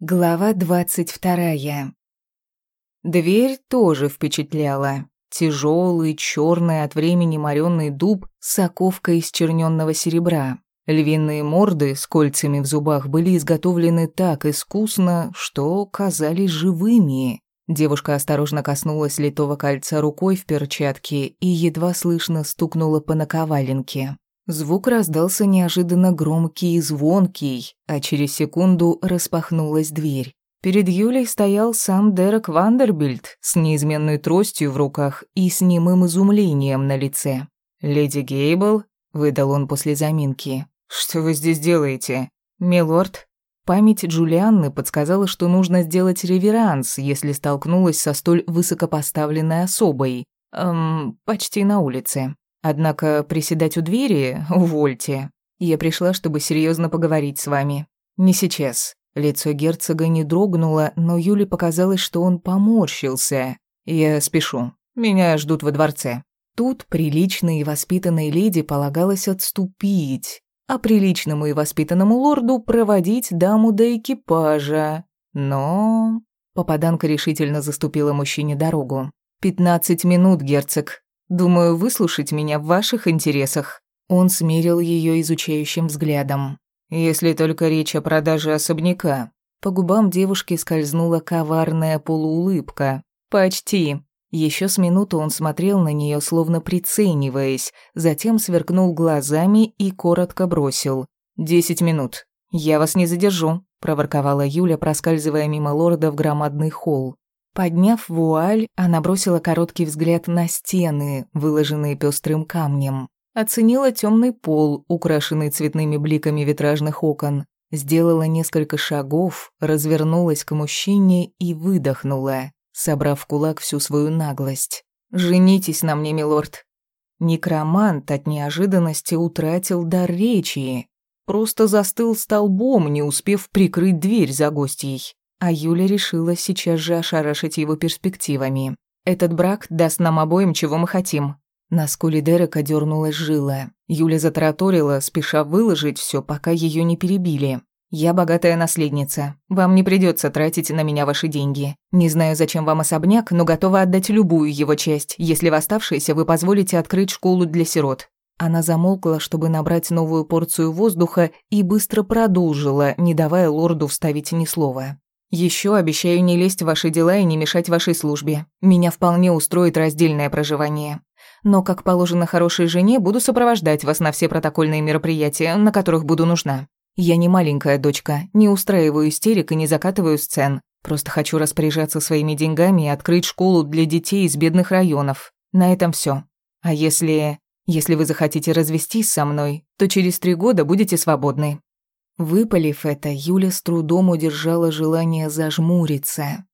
Глава двадцать вторая. Дверь тоже впечатляла. Тяжелый, черный от времени моренный дуб с оковкой из черненного серебра. Львиные морды с кольцами в зубах были изготовлены так искусно, что казались живыми. Девушка осторожно коснулась литого кольца рукой в перчатке и едва слышно стукнула по наковаленке. Звук раздался неожиданно громкий и звонкий, а через секунду распахнулась дверь. Перед Юлей стоял сам Дерек Вандербильд с неизменной тростью в руках и с немым изумлением на лице. «Леди Гейбл?» — выдал он после заминки. «Что вы здесь делаете?» «Милорд». Память Джулианны подсказала, что нужно сделать реверанс, если столкнулась со столь высокопоставленной особой. Эм, почти на улице. Однако приседать у двери — увольте. Я пришла, чтобы серьезно поговорить с вами. Не сейчас. Лицо герцога не дрогнуло, но Юле показалось, что он поморщился. Я спешу. Меня ждут во дворце. Тут приличной и воспитанной леди полагалось отступить, а приличному и воспитанному лорду проводить даму до экипажа. Но... Попаданка решительно заступила мужчине дорогу. «Пятнадцать минут, герцог. Думаю, выслушать меня в ваших интересах». Он смерил ее изучающим взглядом. «Если только речь о продаже особняка». По губам девушки скользнула коварная полуулыбка. «Почти». Еще с минуту он смотрел на нее, словно прицениваясь, затем сверкнул глазами и коротко бросил. «Десять минут. Я вас не задержу», — проворковала Юля, проскальзывая мимо лорда в громадный холл. Подняв вуаль, она бросила короткий взгляд на стены, выложенные пестрым камнем. Оценила темный пол, украшенный цветными бликами витражных окон. Сделала несколько шагов, развернулась к мужчине и выдохнула, собрав в кулак всю свою наглость. «Женитесь на мне, милорд». Некромант от неожиданности утратил дар речи. Просто застыл столбом, не успев прикрыть дверь за гостьей. А Юля решила сейчас же ошарашить его перспективами. «Этот брак даст нам обоим, чего мы хотим». На скуле Дерека дернулась жила. Юля затараторила, спеша выложить все, пока ее не перебили. «Я богатая наследница. Вам не придется тратить на меня ваши деньги. Не знаю, зачем вам особняк, но готова отдать любую его часть, если в оставшееся вы позволите открыть школу для сирот». Она замолкла, чтобы набрать новую порцию воздуха, и быстро продолжила, не давая лорду вставить ни слова. Еще обещаю не лезть в ваши дела и не мешать вашей службе. Меня вполне устроит раздельное проживание. Но, как положено хорошей жене, буду сопровождать вас на все протокольные мероприятия, на которых буду нужна. Я не маленькая дочка, не устраиваю истерик и не закатываю сцен. Просто хочу распоряжаться своими деньгами и открыть школу для детей из бедных районов. На этом все. А если... Если вы захотите развестись со мной, то через три года будете свободны. Выпалив это, Юля с трудом удержала желание зажмуриться.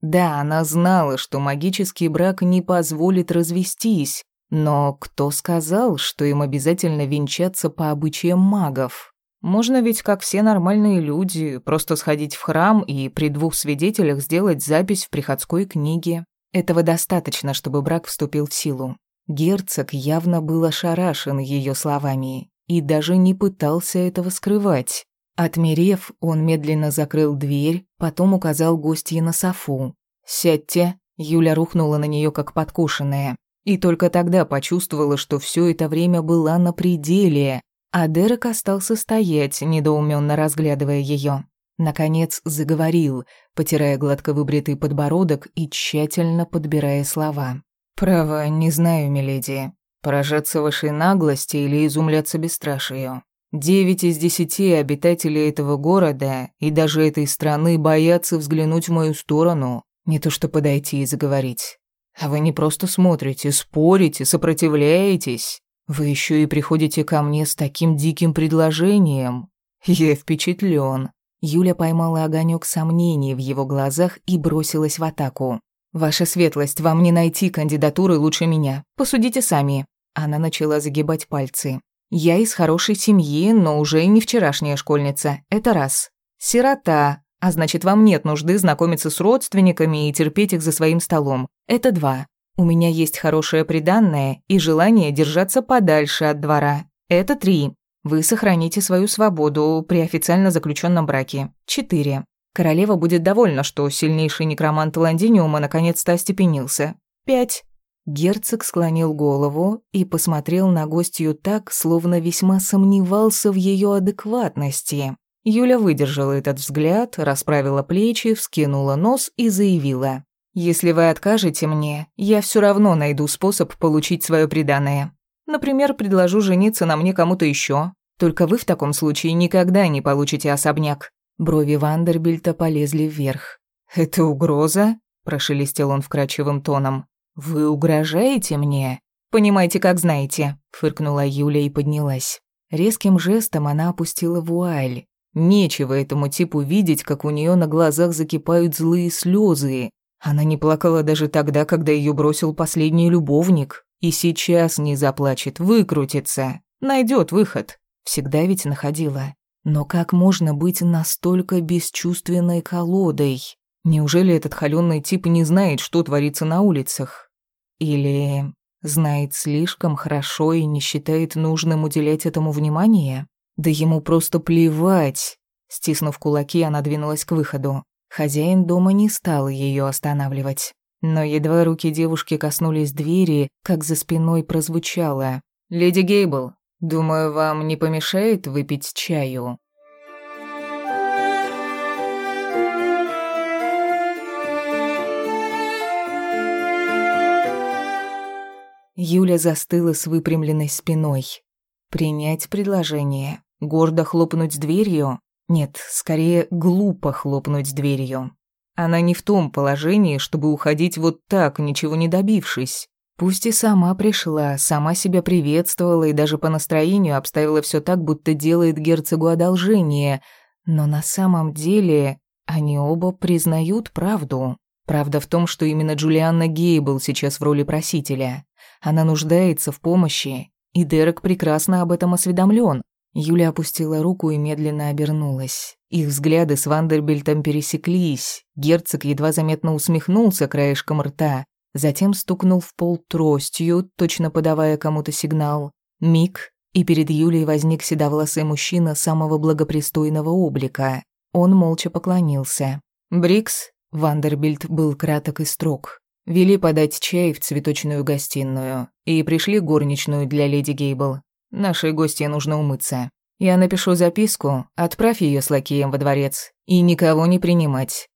Да, она знала, что магический брак не позволит развестись, но кто сказал, что им обязательно венчаться по обычаям магов? Можно ведь, как все нормальные люди, просто сходить в храм и при двух свидетелях сделать запись в приходской книге. Этого достаточно, чтобы брак вступил в силу. Герцог явно был ошарашен ее словами и даже не пытался этого скрывать. Отмерев, он медленно закрыл дверь, потом указал гостье на софу. «Сядьте». Юля рухнула на нее как подкушенная. И только тогда почувствовала, что все это время была на пределе, а Дерек остался стоять, недоуменно разглядывая ее. Наконец заговорил, потирая гладко выбритый подбородок и тщательно подбирая слова. «Право, не знаю, миледи. Поражаться вашей наглости или изумляться бесстрашию. Девять из десяти обитателей этого города и даже этой страны боятся взглянуть в мою сторону, не то что подойти и заговорить. А вы не просто смотрите, спорите, сопротивляетесь. Вы еще и приходите ко мне с таким диким предложением. Я впечатлен. Юля поймала огонек сомнений в его глазах и бросилась в атаку. «Ваша светлость, вам не найти кандидатуры лучше меня. Посудите сами». Она начала загибать пальцы. Я из хорошей семьи, но уже не вчерашняя школьница. Это раз. Сирота, а значит, вам нет нужды знакомиться с родственниками и терпеть их за своим столом. Это два. У меня есть хорошее приданное и желание держаться подальше от двора. Это три. Вы сохраните свою свободу при официально заключенном браке. Четыре. Королева будет довольна, что сильнейший некромант Лондиниума наконец-то остепенился. Пять. Герцог склонил голову и посмотрел на гостью так, словно весьма сомневался в ее адекватности. Юля выдержала этот взгляд, расправила плечи, вскинула нос и заявила. «Если вы откажете мне, я все равно найду способ получить свое приданое. Например, предложу жениться на мне кому-то еще. Только вы в таком случае никогда не получите особняк». Брови Вандербильта полезли вверх. «Это угроза?» – прошелестел он вкрадчивым тоном. «Вы угрожаете мне?» «Понимаете, как знаете», — фыркнула Юля и поднялась. Резким жестом она опустила вуаль. Нечего этому типу видеть, как у нее на глазах закипают злые слезы. Она не плакала даже тогда, когда ее бросил последний любовник. И сейчас не заплачет, выкрутится. Найдет выход. Всегда ведь находила. Но как можно быть настолько бесчувственной колодой? Неужели этот холёный тип не знает, что творится на улицах? Или знает слишком хорошо и не считает нужным уделять этому внимание? Да ему просто плевать. Стиснув кулаки, она двинулась к выходу. Хозяин дома не стал ее останавливать. Но едва руки девушки коснулись двери, как за спиной прозвучало. «Леди Гейбл, думаю, вам не помешает выпить чаю?» Юля застыла с выпрямленной спиной. Принять предложение, гордо хлопнуть дверью? Нет, скорее глупо хлопнуть дверью. Она не в том положении, чтобы уходить вот так, ничего не добившись. Пусть и сама пришла, сама себя приветствовала и даже по настроению обставила все так, будто делает герцогу одолжение, но на самом деле они оба признают правду. Правда в том, что именно Джулианна Гейбл сейчас в роли просителя. Она нуждается в помощи, и Дерек прекрасно об этом осведомлен. Юля опустила руку и медленно обернулась. Их взгляды с Вандербильтом пересеклись. Герцог едва заметно усмехнулся краешком рта, затем стукнул в пол тростью, точно подавая кому-то сигнал. Миг, и перед Юлей возник седовласый мужчина самого благопристойного облика. Он молча поклонился. «Брикс?» Вандербильт был краток и строг. Вели подать чай в цветочную гостиную и пришли горничную для леди Гейбл. Нашей гости нужно умыться. Я напишу записку, отправь ее с лакеем во дворец и никого не принимать.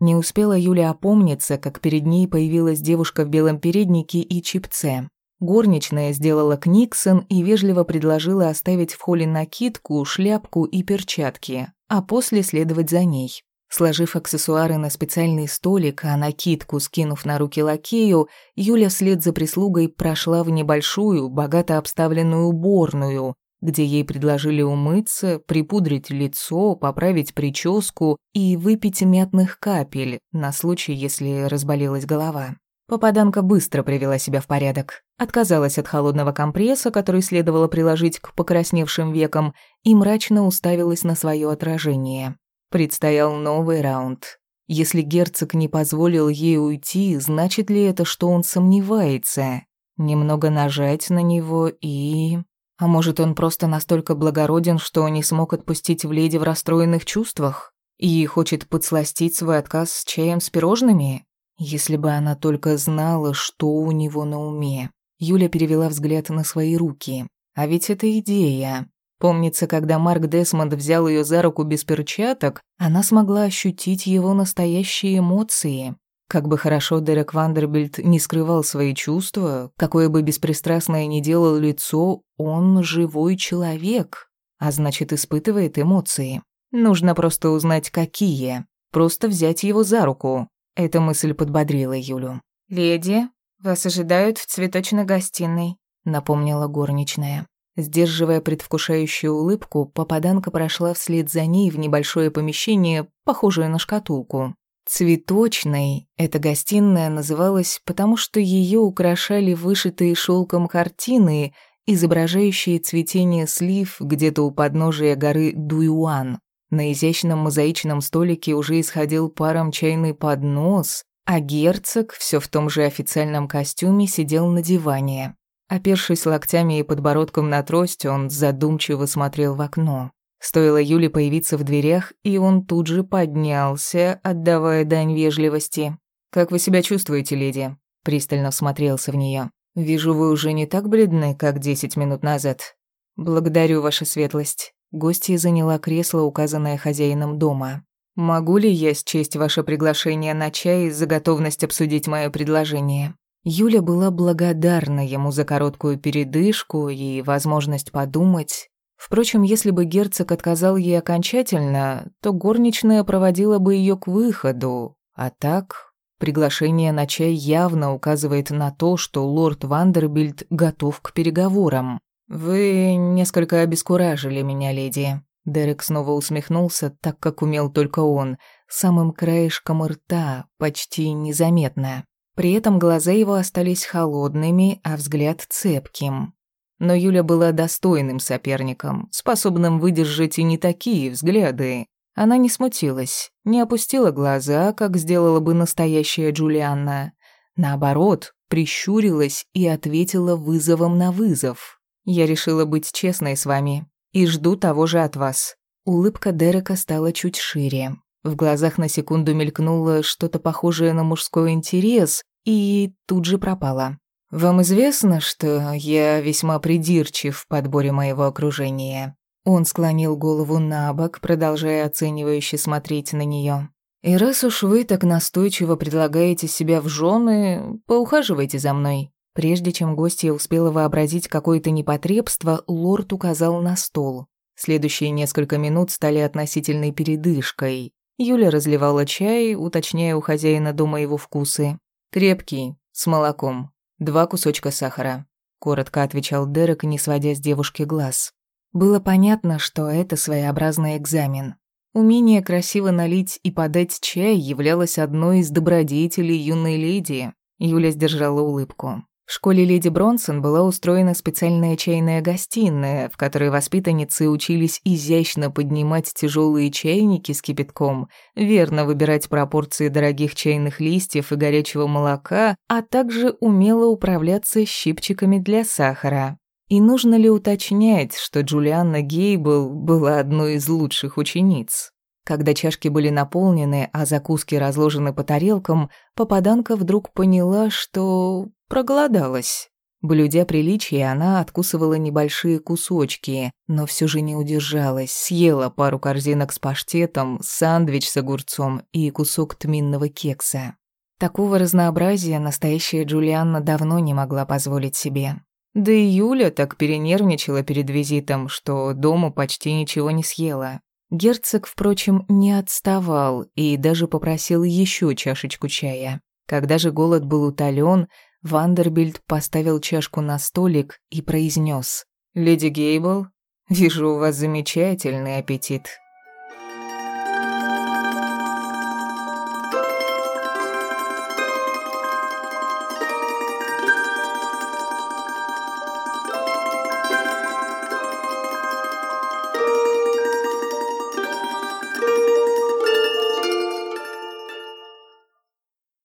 Не успела Юля опомниться, как перед ней появилась девушка в белом переднике и чипце. Горничная сделала книксон и вежливо предложила оставить в холле накидку, шляпку и перчатки, а после следовать за ней. Сложив аксессуары на специальный столик, а накидку скинув на руки лакею, Юля вслед за прислугой прошла в небольшую, богато обставленную уборную, где ей предложили умыться, припудрить лицо, поправить прическу и выпить мятных капель на случай, если разболелась голова. Попаданка быстро привела себя в порядок. Отказалась от холодного компресса, который следовало приложить к покрасневшим векам, и мрачно уставилась на свое отражение. Предстоял новый раунд. Если герцог не позволил ей уйти, значит ли это, что он сомневается? Немного нажать на него и... А может, он просто настолько благороден, что не смог отпустить в леди в расстроенных чувствах? И хочет подсластить свой отказ с чаем с пирожными? Если бы она только знала, что у него на уме. Юля перевела взгляд на свои руки. А ведь это идея. Помнится, когда Марк Десмонд взял ее за руку без перчаток, она смогла ощутить его настоящие эмоции. Как бы хорошо Дерек Вандербильд не скрывал свои чувства, какое бы беспристрастное ни делал лицо, он живой человек, а значит, испытывает эмоции. Нужно просто узнать, какие. Просто взять его за руку. Эта мысль подбодрила Юлю. «Леди, вас ожидают в цветочной гостиной», — напомнила горничная. Сдерживая предвкушающую улыбку, попаданка прошла вслед за ней в небольшое помещение, похожее на шкатулку. Цветочной эта гостиная называлась, потому что ее украшали вышитые шелком картины, изображающие цветение слив где-то у подножия горы Дуюан. На изящном мозаичном столике уже исходил паром чайный поднос, а герцог, все в том же официальном костюме, сидел на диване. Опершись локтями и подбородком на трость, он задумчиво смотрел в окно. Стоило Юле появиться в дверях, и он тут же поднялся, отдавая дань вежливости. «Как вы себя чувствуете, леди?» Пристально всмотрелся в нее. «Вижу, вы уже не так бледны, как десять минут назад. Благодарю, ваша светлость». Гостья заняла кресло, указанное хозяином дома. «Могу ли я счесть ваше приглашение на чай за готовность обсудить мое предложение?» Юля была благодарна ему за короткую передышку и возможность подумать, Впрочем, если бы герцог отказал ей окончательно, то горничная проводила бы ее к выходу. А так, приглашение на чай явно указывает на то, что лорд Вандербильд готов к переговорам. «Вы несколько обескуражили меня, леди». Дерек снова усмехнулся, так как умел только он, самым краешком рта, почти незаметно. При этом глаза его остались холодными, а взгляд цепким. Но Юля была достойным соперником, способным выдержать и не такие взгляды. Она не смутилась, не опустила глаза, как сделала бы настоящая Джулианна. Наоборот, прищурилась и ответила вызовом на вызов. «Я решила быть честной с вами и жду того же от вас». Улыбка Дерека стала чуть шире. В глазах на секунду мелькнуло что-то похожее на мужской интерес и тут же пропало. «Вам известно, что я весьма придирчив в подборе моего окружения?» Он склонил голову на бок, продолжая оценивающе смотреть на нее. «И раз уж вы так настойчиво предлагаете себя в жены, поухаживайте за мной». Прежде чем гостья успела вообразить какое-то непотребство, лорд указал на стол. Следующие несколько минут стали относительной передышкой. Юля разливала чай, уточняя у хозяина дома его вкусы. «Крепкий, с молоком. «Два кусочка сахара», — коротко отвечал Дерек, не сводя с девушки глаз. Было понятно, что это своеобразный экзамен. Умение красиво налить и подать чай являлось одной из добродетелей юной леди. Юля сдержала улыбку. В школе леди Бронсон была устроена специальная чайная гостиная, в которой воспитанницы учились изящно поднимать тяжелые чайники с кипятком, верно выбирать пропорции дорогих чайных листьев и горячего молока, а также умело управляться щипчиками для сахара. И нужно ли уточнять, что Джулианна Гейбл была одной из лучших учениц? Когда чашки были наполнены, а закуски разложены по тарелкам, попаданка вдруг поняла, что проголодалась. Блюдя приличие, она откусывала небольшие кусочки, но все же не удержалась, съела пару корзинок с паштетом, сандвич с огурцом и кусок тминного кекса. Такого разнообразия настоящая Джулианна давно не могла позволить себе. Да и Юля так перенервничала перед визитом, что дома почти ничего не съела. Герцог, впрочем, не отставал и даже попросил еще чашечку чая. Когда же голод был утолен, Вандербильд поставил чашку на столик и произнес: «Леди Гейбл, вижу у вас замечательный аппетит.